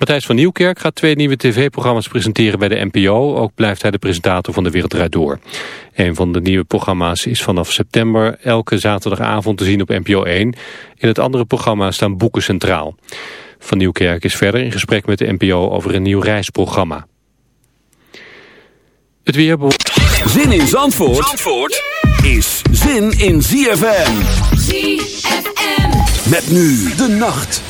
Matthijs van Nieuwkerk gaat twee nieuwe tv-programma's presenteren bij de NPO. Ook blijft hij de presentator van De Wereld Draait Door. Een van de nieuwe programma's is vanaf september elke zaterdagavond te zien op NPO 1. In het andere programma staan boeken centraal. Van Nieuwkerk is verder in gesprek met de NPO over een nieuw reisprogramma. Het weer... Zin in Zandvoort, Zandvoort is zin in ZFM. ZFM. Met nu de nacht.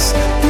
place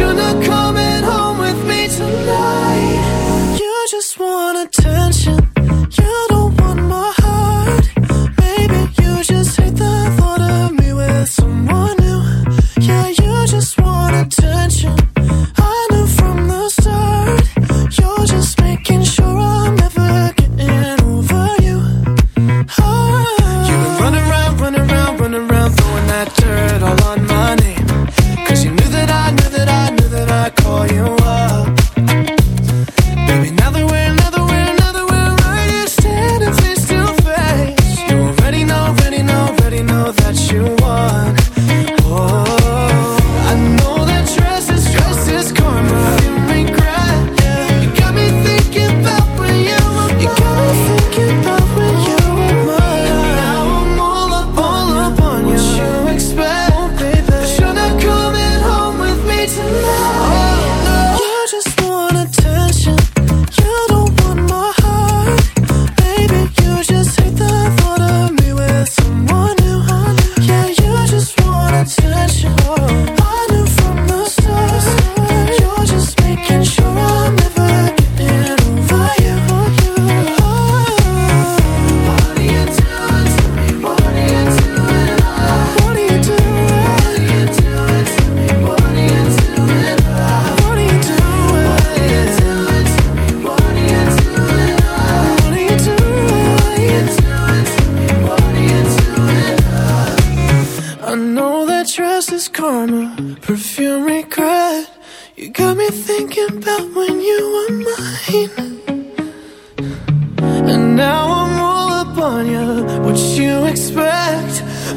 shouldn't have come home.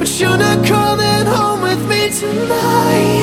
But you're not coming home with me tonight.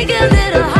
Take a little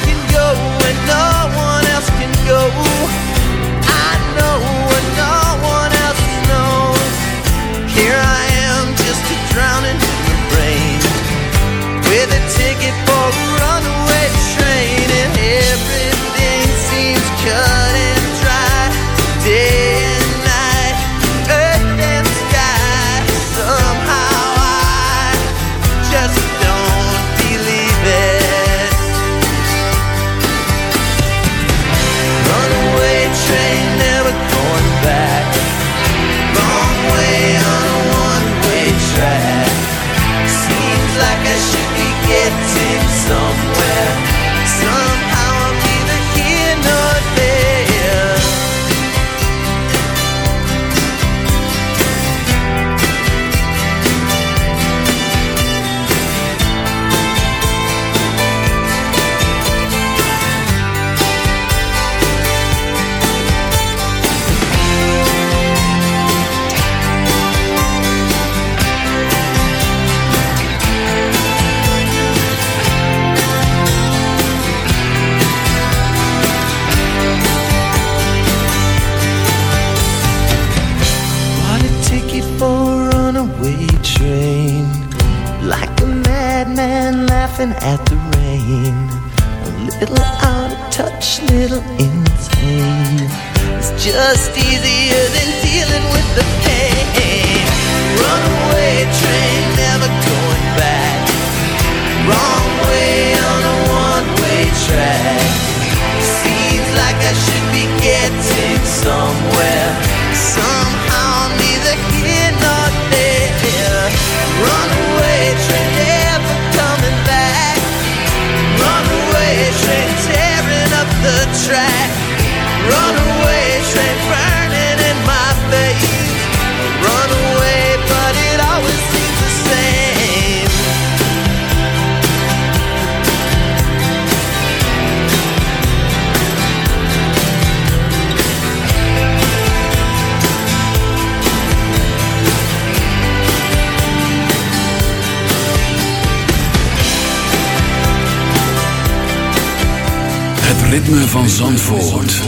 van Zandvoort.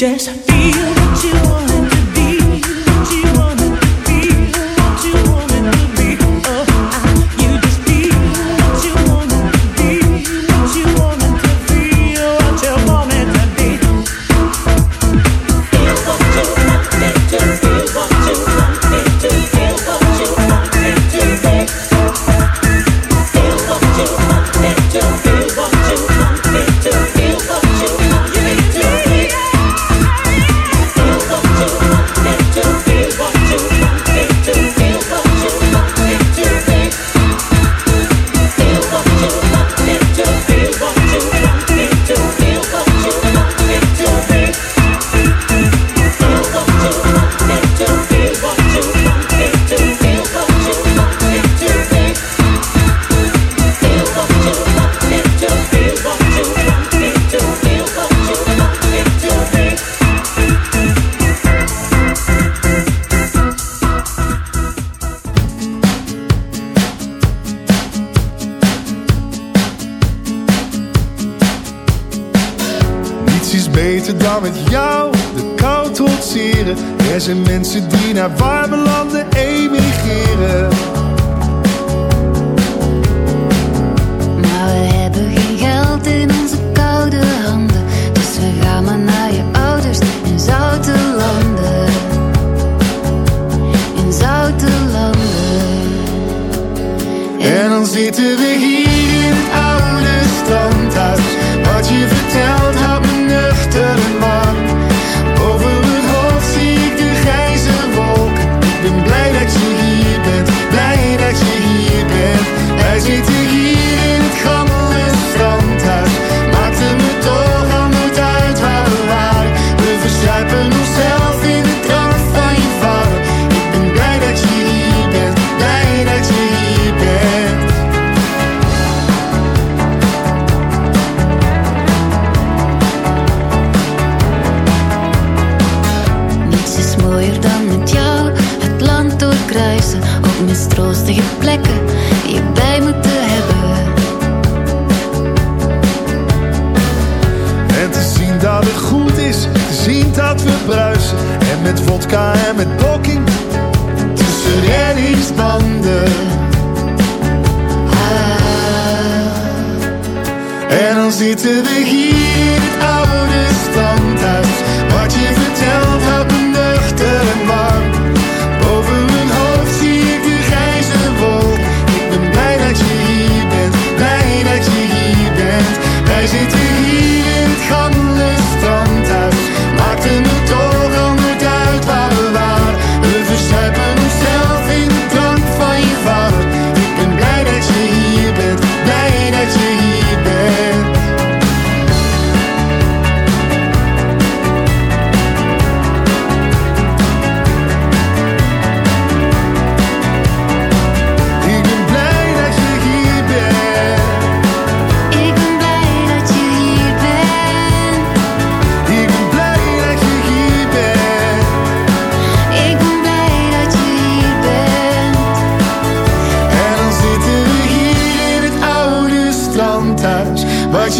just feel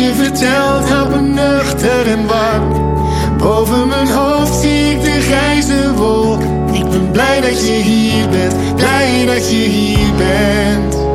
je vertelt van nuchter en warm. Boven mijn hoofd zie ik de grijze wolk. Ik ben blij dat je hier bent, blij dat je hier bent.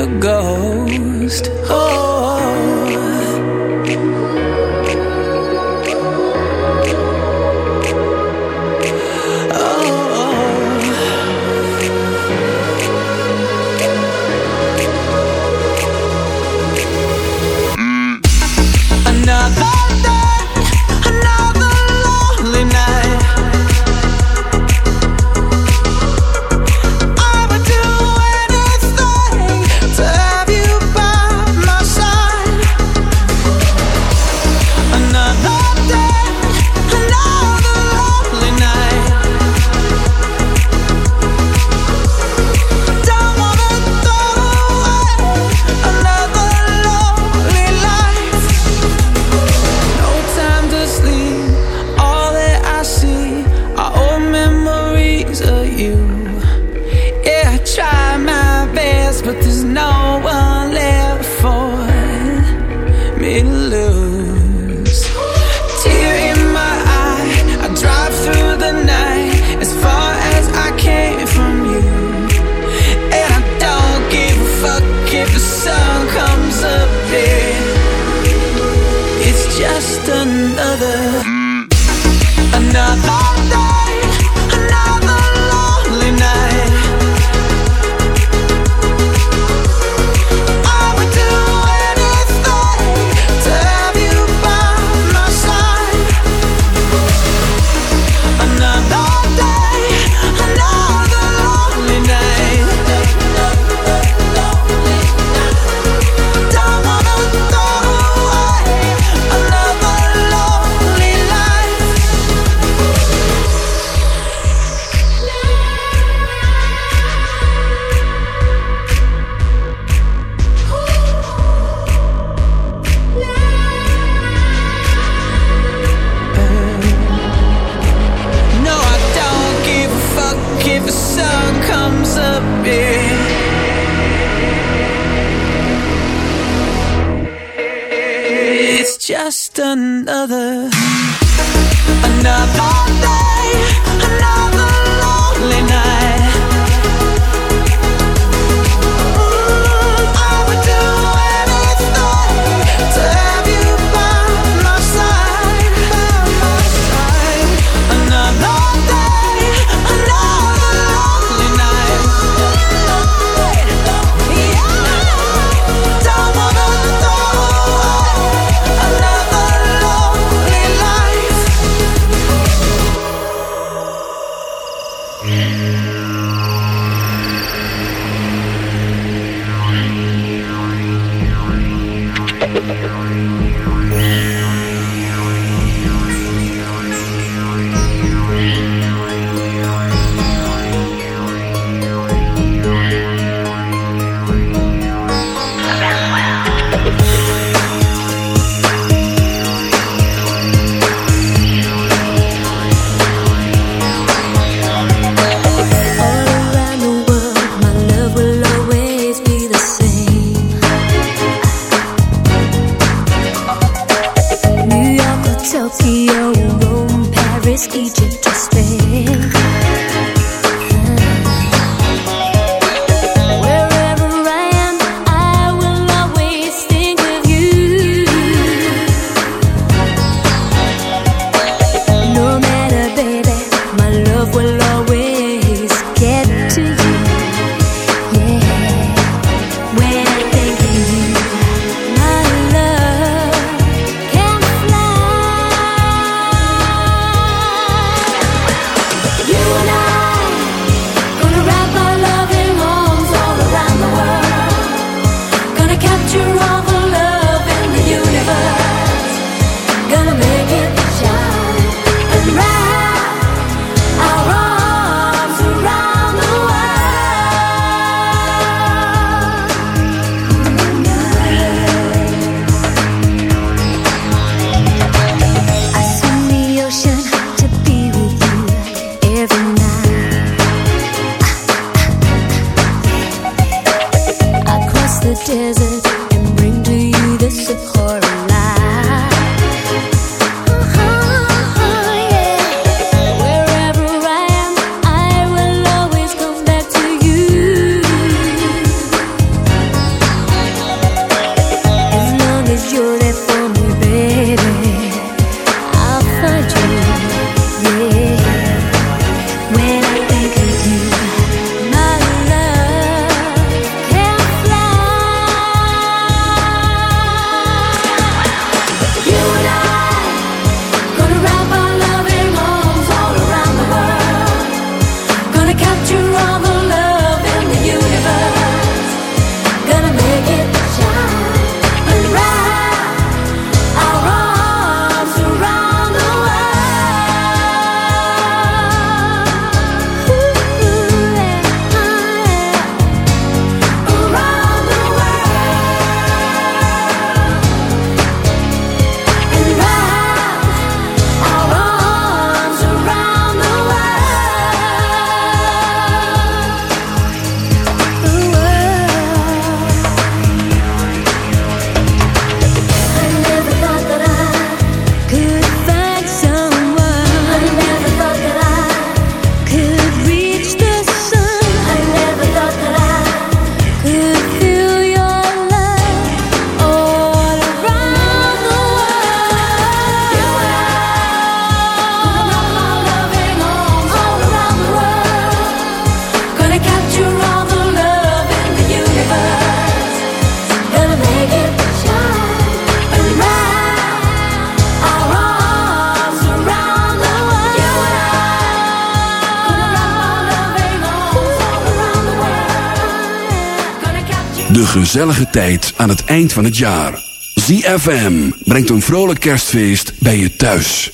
Your ghost. Oh. gezellige tijd aan het eind van het jaar. ZFM brengt een vrolijk kerstfeest bij je thuis.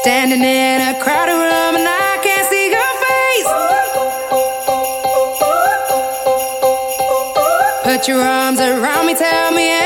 Standing in a crowded room and I can't see your face. Put your arms around me, tell me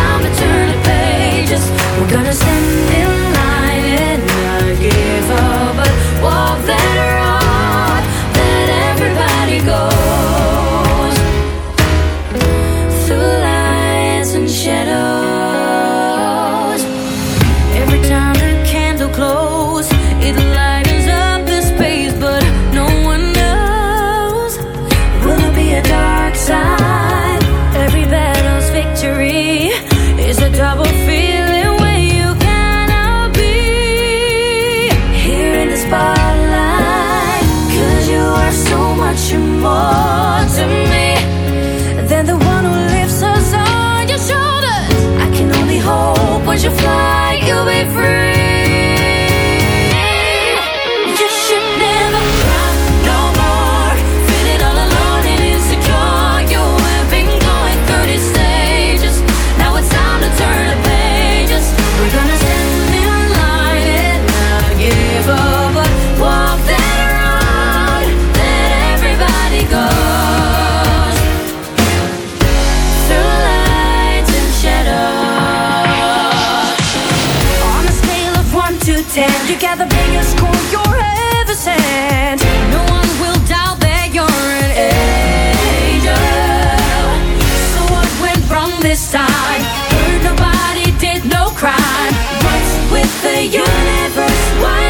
time to turn the pages. We're gonna send it. universe. Why